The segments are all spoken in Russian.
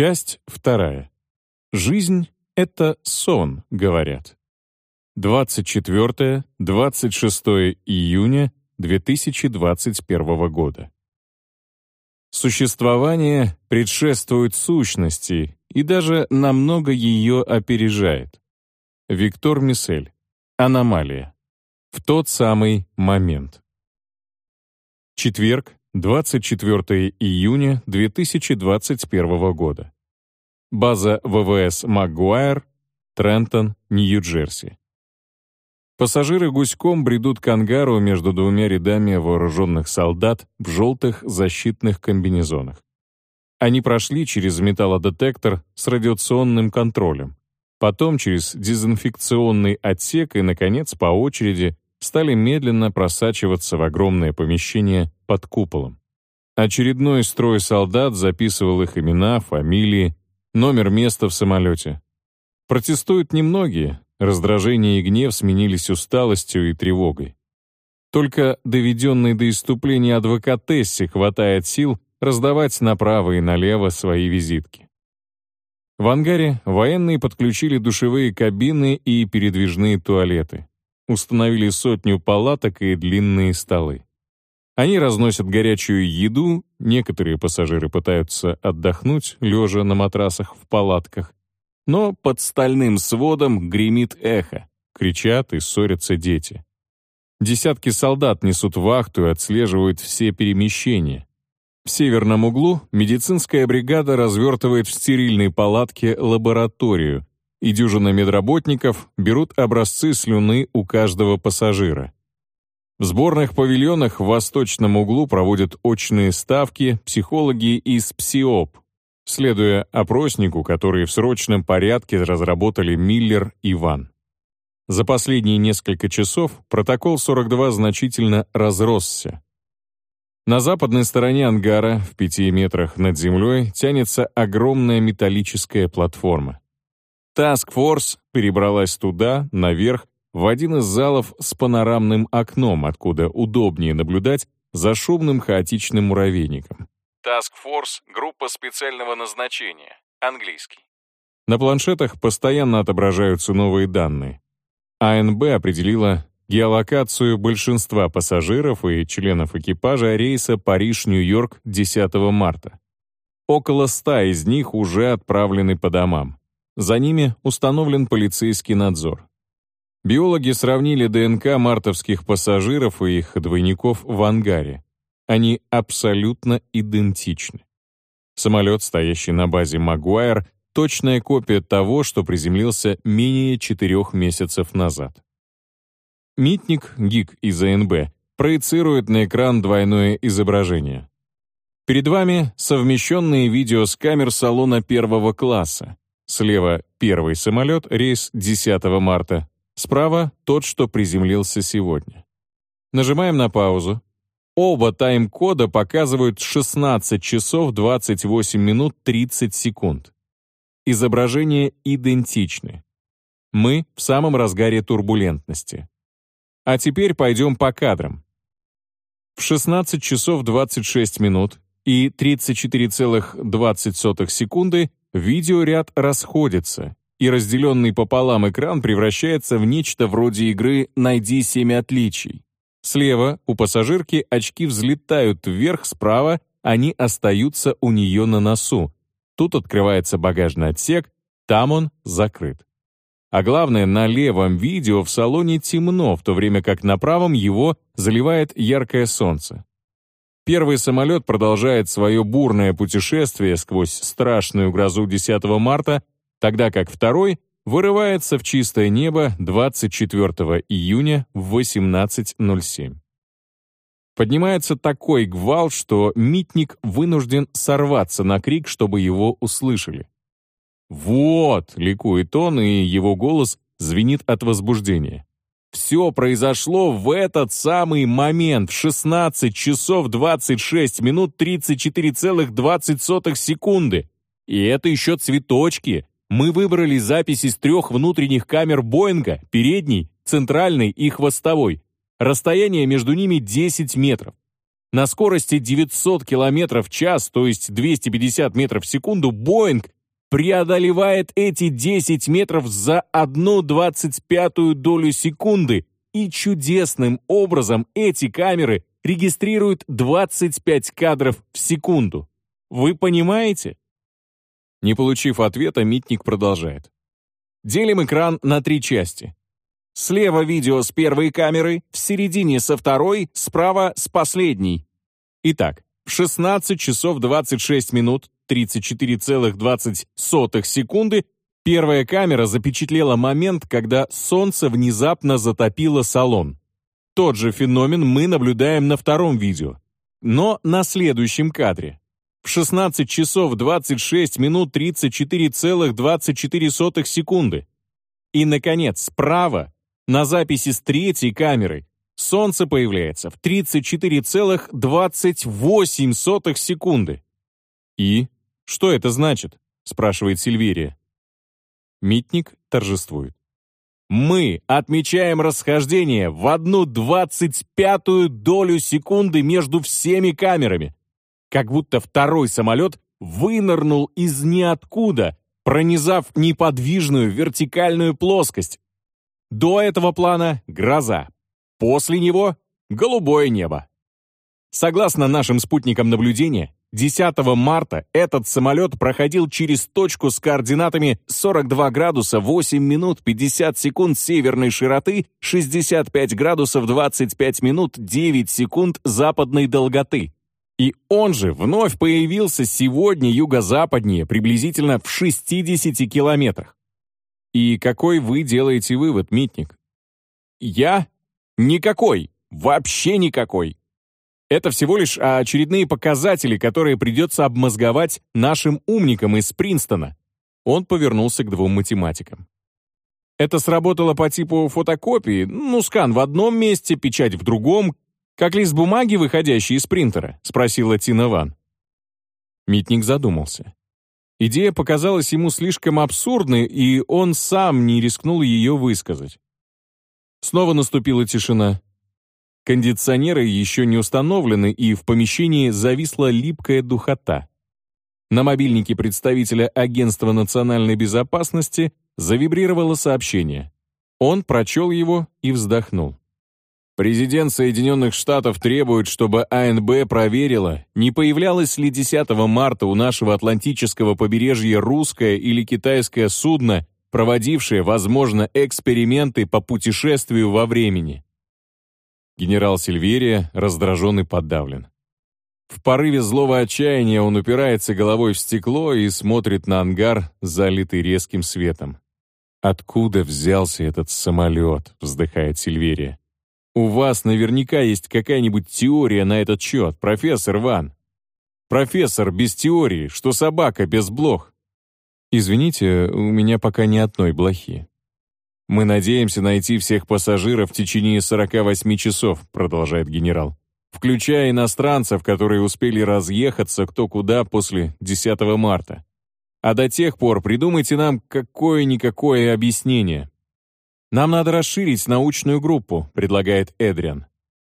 Часть вторая. Жизнь — это сон, говорят. 24-26 июня 2021 года. Существование предшествует сущности и даже намного ее опережает. Виктор Миссель. Аномалия. В тот самый момент. Четверг, 24 июня 2021 года. База ВВС «Магуайр», Трентон, Нью-Джерси. Пассажиры гуськом бредут к ангару между двумя рядами вооруженных солдат в желтых защитных комбинезонах. Они прошли через металлодетектор с радиационным контролем, потом через дезинфекционный отсек и, наконец, по очереди стали медленно просачиваться в огромное помещение под куполом. Очередной строй солдат записывал их имена, фамилии, номер места в самолете. Протестуют немногие, Раздражение и гнев сменились усталостью и тревогой. Только доведенный до иступления адвокатессе хватает сил раздавать направо и налево свои визитки. В ангаре военные подключили душевые кабины и передвижные туалеты. Установили сотню палаток и длинные столы. Они разносят горячую еду, некоторые пассажиры пытаются отдохнуть, лежа на матрасах в палатках, но под стальным сводом гремит эхо, кричат и ссорятся дети. Десятки солдат несут вахту и отслеживают все перемещения. В северном углу медицинская бригада развертывает в стерильной палатке лабораторию, и дюжина медработников берут образцы слюны у каждого пассажира. В сборных павильонах в восточном углу проводят очные ставки психологи из ПСИОП, следуя опроснику, который в срочном порядке разработали Миллер и Ван. За последние несколько часов протокол 42 значительно разросся. На западной стороне ангара, в пяти метрах над землей, тянется огромная металлическая платформа. Force перебралась туда, наверх, в один из залов с панорамным окном, откуда удобнее наблюдать за шумным хаотичным муравейником. Force — группа специального назначения, английский. На планшетах постоянно отображаются новые данные. АНБ определила геолокацию большинства пассажиров и членов экипажа рейса Париж-Нью-Йорк 10 марта. Около ста из них уже отправлены по домам. За ними установлен полицейский надзор. Биологи сравнили ДНК мартовских пассажиров и их двойников в ангаре. Они абсолютно идентичны. Самолет, стоящий на базе Магуайр, точная копия того, что приземлился менее четырех месяцев назад. Митник, гик из АНБ, проецирует на экран двойное изображение. Перед вами совмещенные видео с камер салона первого класса. Слева — первый самолет, рейс 10 марта. Справа — тот, что приземлился сегодня. Нажимаем на паузу, Оба тайм-кода показывают 16 часов 28 минут 30 секунд. Изображения идентичны. Мы в самом разгаре турбулентности. А теперь пойдем по кадрам. В 16 часов 26 минут и 34,20 секунды видеоряд расходится, и разделенный пополам экран превращается в нечто вроде игры «Найди семь отличий». Слева у пассажирки очки взлетают вверх, справа они остаются у нее на носу. Тут открывается багажный отсек, там он закрыт. А главное, на левом видео в салоне темно, в то время как на правом его заливает яркое солнце. Первый самолет продолжает свое бурное путешествие сквозь страшную грозу 10 марта, тогда как второй вырывается в чистое небо 24 июня в 18.07. Поднимается такой гвалт, что Митник вынужден сорваться на крик, чтобы его услышали. «Вот!» — ликует он, и его голос звенит от возбуждения. Все произошло в этот самый момент, в 16 часов 26 минут 34,20 секунды. И это еще цветочки, мы выбрали запись из трех внутренних камер Боинга, передней, центральной и хвостовой. Расстояние между ними 10 метров. На скорости 900 км в час, то есть 250 метров в секунду, Боинг преодолевает эти 10 метров за 1,25 долю секунды, и чудесным образом эти камеры регистрируют 25 кадров в секунду. Вы понимаете? Не получив ответа, Митник продолжает. Делим экран на три части. Слева видео с первой камеры, в середине со второй, справа с последней. Итак, в 16 часов 26 минут 34,20 секунды первая камера запечатлела момент, когда солнце внезапно затопило салон. Тот же феномен мы наблюдаем на втором видео, но на следующем кадре. В 16 часов 26 минут 34,24 секунды. И, наконец, справа на записи с третьей камеры Солнце появляется в 34,28 секунды. «И? Что это значит?» — спрашивает Сильверия. Митник торжествует. «Мы отмечаем расхождение в одну двадцать пятую долю секунды между всеми камерами, как будто второй самолет вынырнул из ниоткуда, пронизав неподвижную вертикальную плоскость, до этого плана — гроза. После него — голубое небо. Согласно нашим спутникам наблюдения, 10 марта этот самолет проходил через точку с координатами 42 градуса 8 минут 50 секунд северной широты, 65 градусов 25 минут 9 секунд западной долготы. И он же вновь появился сегодня юго-западнее, приблизительно в 60 километрах. И какой вы делаете вывод, Митник? Я? Никакой. Вообще никакой. Это всего лишь очередные показатели, которые придется обмозговать нашим умникам из Принстона. Он повернулся к двум математикам. Это сработало по типу фотокопии, ну, скан в одном месте, печать в другом, как лист бумаги, выходящий из принтера, спросила Тина Ван. Митник задумался. Идея показалась ему слишком абсурдной, и он сам не рискнул ее высказать. Снова наступила тишина. Кондиционеры еще не установлены, и в помещении зависла липкая духота. На мобильнике представителя Агентства национальной безопасности завибрировало сообщение. Он прочел его и вздохнул. Президент Соединенных Штатов требует, чтобы АНБ проверила, не появлялось ли 10 марта у нашего Атлантического побережья русское или китайское судно, проводившее, возможно, эксперименты по путешествию во времени. Генерал Сильверия раздражен и подавлен. В порыве злого отчаяния он упирается головой в стекло и смотрит на ангар, залитый резким светом. «Откуда взялся этот самолет?» — вздыхает Сильверия. У вас наверняка есть какая-нибудь теория на этот счет, профессор Ван. Профессор без теории, что собака без блох. Извините, у меня пока ни одной блохи. Мы надеемся найти всех пассажиров в течение 48 часов, продолжает генерал, включая иностранцев, которые успели разъехаться кто куда после 10 марта. А до тех пор придумайте нам какое-никакое объяснение. «Нам надо расширить научную группу», — предлагает Эдриан.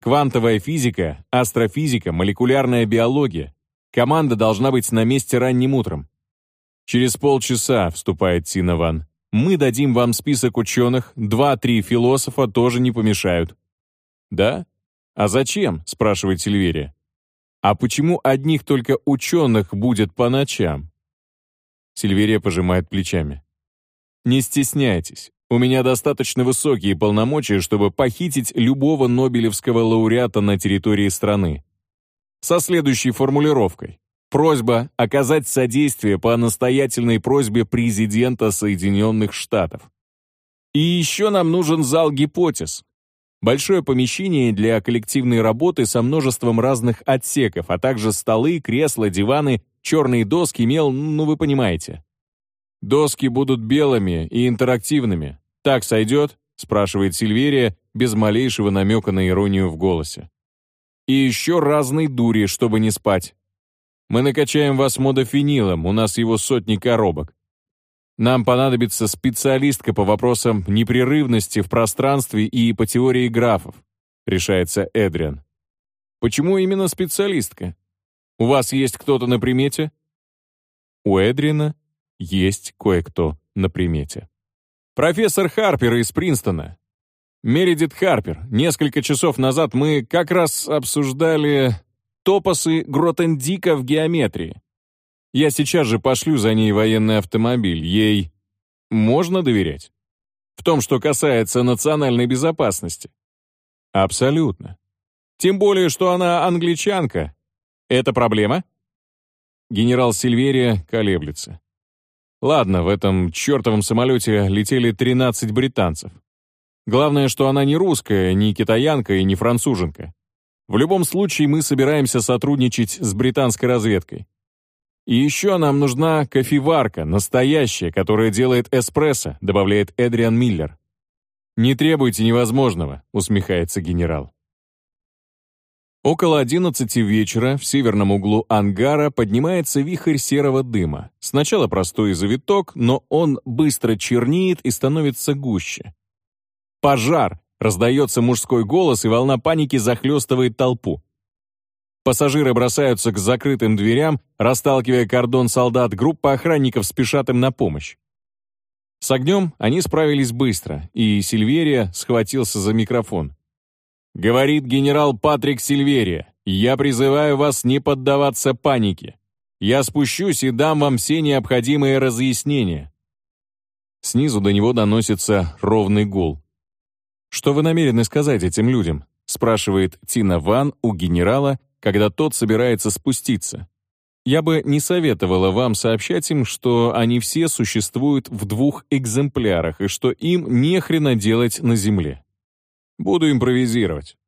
«Квантовая физика, астрофизика, молекулярная биология. Команда должна быть на месте ранним утром». «Через полчаса», — вступает Тина Ван. «Мы дадим вам список ученых, два-три философа тоже не помешают». «Да? А зачем?» — спрашивает Сильверия. «А почему одних только ученых будет по ночам?» Сильверия пожимает плечами. «Не стесняйтесь. У меня достаточно высокие полномочия, чтобы похитить любого Нобелевского лауреата на территории страны. Со следующей формулировкой. Просьба оказать содействие по настоятельной просьбе президента Соединенных Штатов. И еще нам нужен зал гипотез. Большое помещение для коллективной работы со множеством разных отсеков, а также столы, кресла, диваны, черные доски, мел, ну вы понимаете. Доски будут белыми и интерактивными. «Так сойдет?» — спрашивает Сильверия, без малейшего намека на иронию в голосе. «И еще разной дури, чтобы не спать. Мы накачаем вас модофенилом, у нас его сотни коробок. Нам понадобится специалистка по вопросам непрерывности в пространстве и по теории графов», — решается Эдриан. Почему именно специалистка? У вас есть кто-то на примете? У Эдрина есть кое-кто на примете. Профессор Харпер из Принстона. Мередит Харпер. Несколько часов назад мы как раз обсуждали топосы Гротендика в геометрии. Я сейчас же пошлю за ней военный автомобиль. Ей можно доверять? В том, что касается национальной безопасности. Абсолютно. Тем более, что она англичанка. Это проблема? Генерал Сильверия колеблется. Ладно, в этом чертовом самолете летели 13 британцев. Главное, что она не русская, не китаянка и не француженка. В любом случае мы собираемся сотрудничать с британской разведкой. И еще нам нужна кофеварка, настоящая, которая делает эспрессо, добавляет Эдриан Миллер. «Не требуйте невозможного», — усмехается генерал. Около одиннадцати вечера в северном углу ангара поднимается вихрь серого дыма. Сначала простой завиток, но он быстро чернеет и становится гуще. «Пожар!» — раздается мужской голос, и волна паники захлестывает толпу. Пассажиры бросаются к закрытым дверям, расталкивая кордон солдат, группа охранников спешат им на помощь. С огнем они справились быстро, и Сильверия схватился за микрофон. Говорит генерал Патрик Сильверия, я призываю вас не поддаваться панике. Я спущусь и дам вам все необходимые разъяснения. Снизу до него доносится ровный гул. «Что вы намерены сказать этим людям?» спрашивает Тина Ван у генерала, когда тот собирается спуститься. Я бы не советовала вам сообщать им, что они все существуют в двух экземплярах и что им не хрена делать на Земле. Буду импровизировать.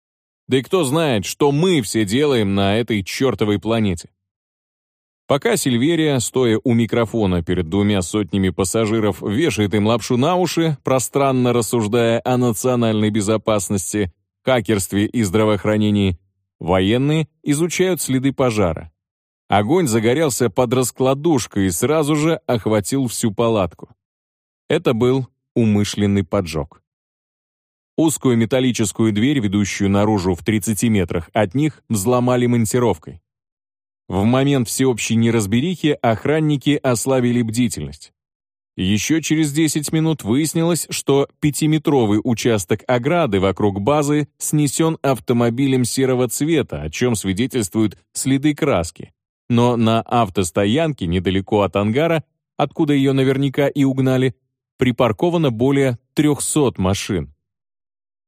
Да и кто знает, что мы все делаем на этой чертовой планете. Пока Сильверия, стоя у микрофона перед двумя сотнями пассажиров, вешает им лапшу на уши, пространно рассуждая о национальной безопасности, хакерстве и здравоохранении, военные изучают следы пожара. Огонь загорелся под раскладушкой и сразу же охватил всю палатку. Это был умышленный поджог. Узкую металлическую дверь, ведущую наружу в 30 метрах от них, взломали монтировкой. В момент всеобщей неразберихи охранники ослабили бдительность. Еще через 10 минут выяснилось, что пятиметровый участок ограды вокруг базы снесен автомобилем серого цвета, о чем свидетельствуют следы краски. Но на автостоянке недалеко от ангара, откуда ее наверняка и угнали, припарковано более 300 машин.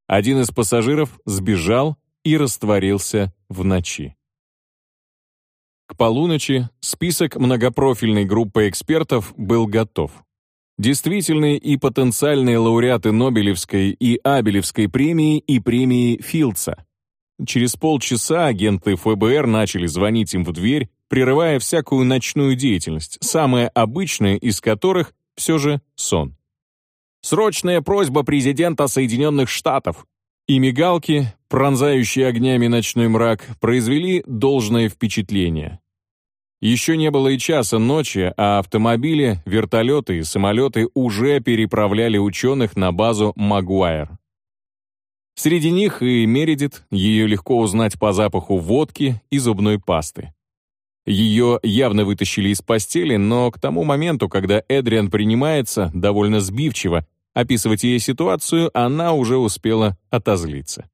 Один из пассажиров сбежал и растворился в ночи. Полуночи список многопрофильной группы экспертов был готов. Действительные и потенциальные лауреаты Нобелевской и Абелевской премии и премии Филдса. Через полчаса агенты ФБР начали звонить им в дверь, прерывая всякую ночную деятельность, самая обычная из которых все же сон. Срочная просьба президента Соединенных Штатов. И мигалки, пронзающие огнями ночной мрак, произвели должное впечатление. Еще не было и часа ночи, а автомобили, вертолеты и самолеты уже переправляли ученых на базу Магуайр. Среди них и Мередит, ее легко узнать по запаху водки и зубной пасты. Ее явно вытащили из постели, но к тому моменту, когда Эдриан принимается, довольно сбивчиво, описывать ей ситуацию, она уже успела отозлиться.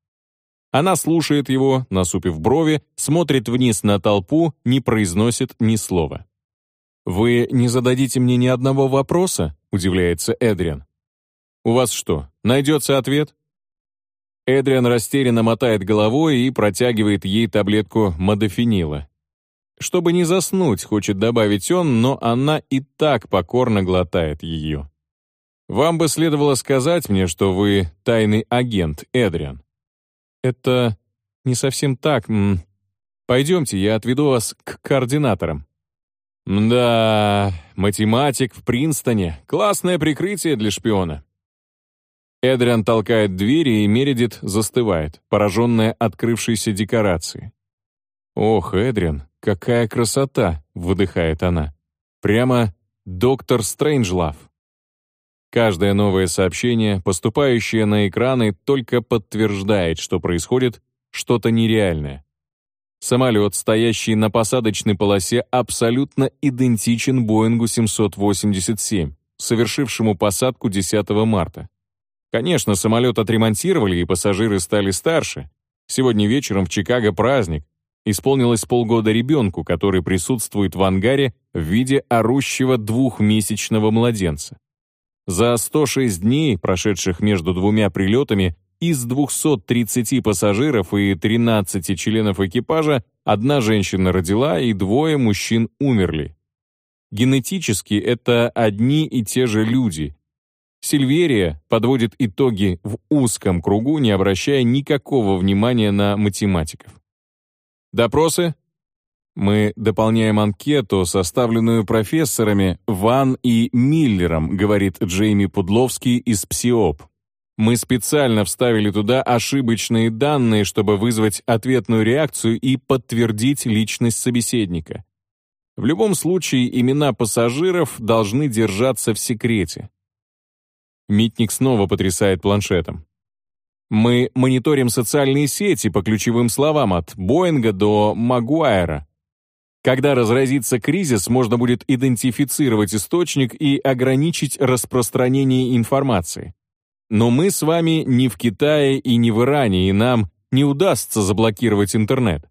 Она слушает его, насупив брови, смотрит вниз на толпу, не произносит ни слова. «Вы не зададите мне ни одного вопроса?» — удивляется Эдриан. «У вас что, найдется ответ?» Эдриан растерянно мотает головой и протягивает ей таблетку модофенила. Чтобы не заснуть, хочет добавить он, но она и так покорно глотает ее. Вам бы следовало сказать мне, что вы тайный агент, Эдриан. Это не совсем так. Пойдемте, я отведу вас к координаторам. Да, математик в Принстоне. Классное прикрытие для шпиона. Эдриан толкает двери, и Мередит застывает, пораженная открывшейся декорацией. «Ох, Эдриан, какая красота!» — выдыхает она. «Прямо доктор Стрэнджлав». Каждое новое сообщение, поступающее на экраны, только подтверждает, что происходит что-то нереальное. Самолет, стоящий на посадочной полосе, абсолютно идентичен Боингу 787, совершившему посадку 10 марта. Конечно, самолет отремонтировали, и пассажиры стали старше. Сегодня вечером в Чикаго праздник. Исполнилось полгода ребенку, который присутствует в ангаре в виде орущего двухмесячного младенца. За 106 дней, прошедших между двумя прилетами, из 230 пассажиров и 13 членов экипажа одна женщина родила и двое мужчин умерли. Генетически это одни и те же люди. Сильверия подводит итоги в узком кругу, не обращая никакого внимания на математиков. Допросы? Мы дополняем анкету, составленную профессорами Ван и Миллером, говорит Джейми Пудловский из ПСИОП. Мы специально вставили туда ошибочные данные, чтобы вызвать ответную реакцию и подтвердить личность собеседника. В любом случае, имена пассажиров должны держаться в секрете. Митник снова потрясает планшетом. Мы мониторим социальные сети по ключевым словам от Боинга до Магуайра. Когда разразится кризис, можно будет идентифицировать источник и ограничить распространение информации. Но мы с вами не в Китае и не в Иране, и нам не удастся заблокировать интернет.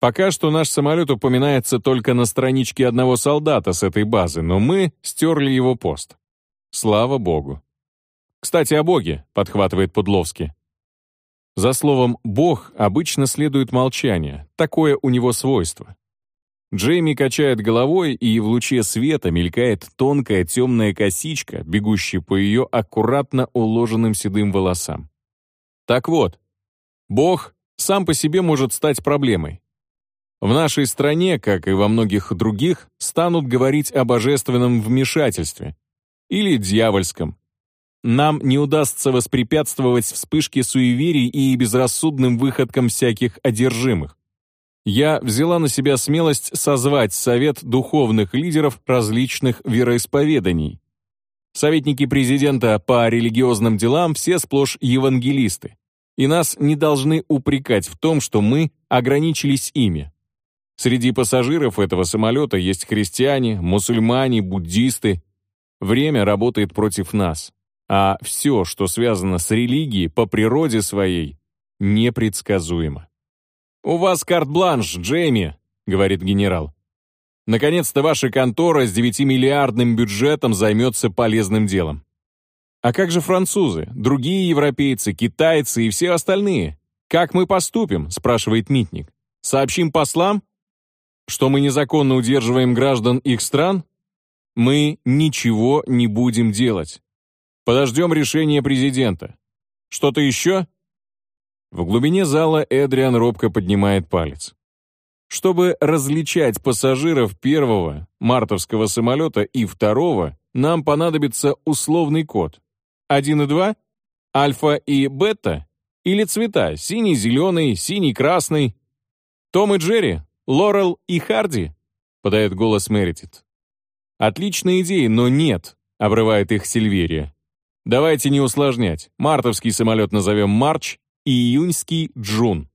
Пока что наш самолет упоминается только на страничке одного солдата с этой базы, но мы стерли его пост. Слава богу. «Кстати, о Боге», — подхватывает Пудловский. За словом «бог» обычно следует молчание, такое у него свойство. Джейми качает головой, и в луче света мелькает тонкая темная косичка, бегущая по ее аккуратно уложенным седым волосам. Так вот, Бог сам по себе может стать проблемой. В нашей стране, как и во многих других, станут говорить о божественном вмешательстве или дьявольском. Нам не удастся воспрепятствовать вспышке суеверий и безрассудным выходкам всяких одержимых я взяла на себя смелость созвать совет духовных лидеров различных вероисповеданий. Советники президента по религиозным делам все сплошь евангелисты, и нас не должны упрекать в том, что мы ограничились ими. Среди пассажиров этого самолета есть христиане, мусульмане, буддисты. Время работает против нас, а все, что связано с религией по природе своей, непредсказуемо. «У вас карт-бланш, Джейми», — говорит генерал. «Наконец-то ваша контора с 9-миллиардным бюджетом займется полезным делом». «А как же французы, другие европейцы, китайцы и все остальные? Как мы поступим?» — спрашивает Митник. «Сообщим послам, что мы незаконно удерживаем граждан их стран? Мы ничего не будем делать. Подождем решения президента. Что-то еще?» В глубине зала Эдриан робко поднимает палец. Чтобы различать пассажиров первого мартовского самолета и второго, нам понадобится условный код. Один и два? Альфа и бета? Или цвета? Синий, зеленый, синий, красный? Том и Джерри? Лорел и Харди? Подает голос Меритит. Отличная идея, но нет, обрывает их Сильверия. Давайте не усложнять. Мартовский самолет назовем Марч, июньский Джун.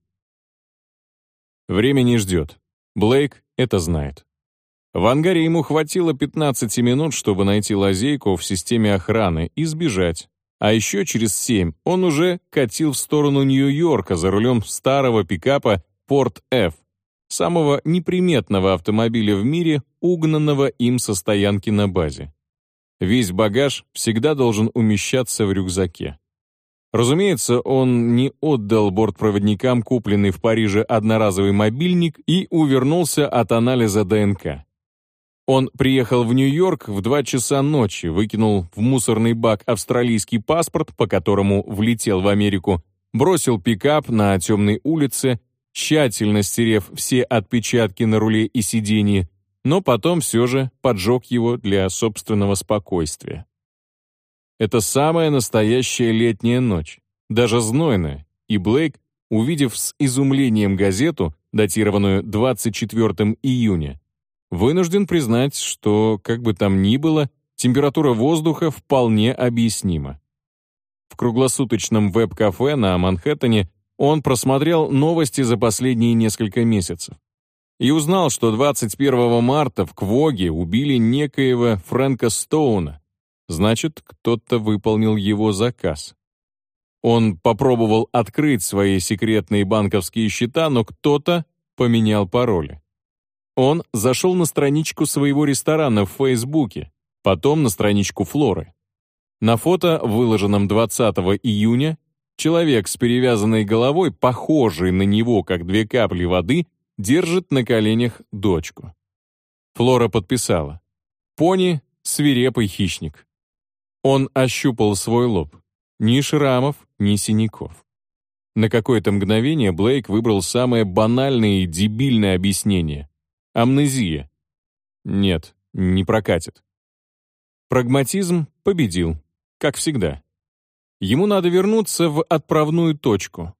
Время не ждет. Блейк это знает. В ангаре ему хватило 15 минут, чтобы найти лазейку в системе охраны и сбежать. А еще через 7 он уже катил в сторону Нью-Йорка за рулем старого пикапа Порт F, самого неприметного автомобиля в мире, угнанного им со стоянки на базе. Весь багаж всегда должен умещаться в рюкзаке. Разумеется, он не отдал бортпроводникам купленный в Париже одноразовый мобильник и увернулся от анализа ДНК. Он приехал в Нью-Йорк в 2 часа ночи, выкинул в мусорный бак австралийский паспорт, по которому влетел в Америку, бросил пикап на темной улице, тщательно стерев все отпечатки на руле и сиденье, но потом все же поджег его для собственного спокойствия. Это самая настоящая летняя ночь, даже знойная, и Блейк, увидев с изумлением газету, датированную 24 июня, вынужден признать, что, как бы там ни было, температура воздуха вполне объяснима. В круглосуточном веб-кафе на Манхэттене он просмотрел новости за последние несколько месяцев. и узнал, что 21 марта в Квоге убили некоего Фрэнка Стоуна. Значит, кто-то выполнил его заказ. Он попробовал открыть свои секретные банковские счета, но кто-то поменял пароли. Он зашел на страничку своего ресторана в Фейсбуке, потом на страничку Флоры. На фото, выложенном 20 июня, человек с перевязанной головой, похожий на него, как две капли воды, держит на коленях дочку. Флора подписала. «Пони — свирепый хищник». Он ощупал свой лоб. Ни шрамов, ни синяков. На какое-то мгновение Блейк выбрал самое банальное и дебильное объяснение. Амнезия. Нет, не прокатит. Прагматизм победил, как всегда. Ему надо вернуться в отправную точку.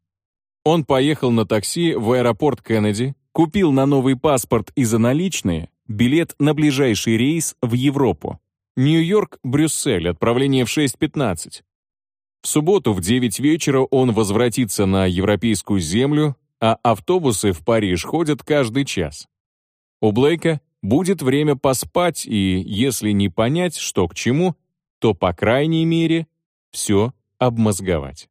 Он поехал на такси в аэропорт Кеннеди, купил на новый паспорт и за наличные билет на ближайший рейс в Европу. Нью-Йорк-Брюссель, отправление в 6.15. В субботу в 9 вечера он возвратится на европейскую землю, а автобусы в Париж ходят каждый час. У Блейка будет время поспать и, если не понять, что к чему, то, по крайней мере, все обмозговать.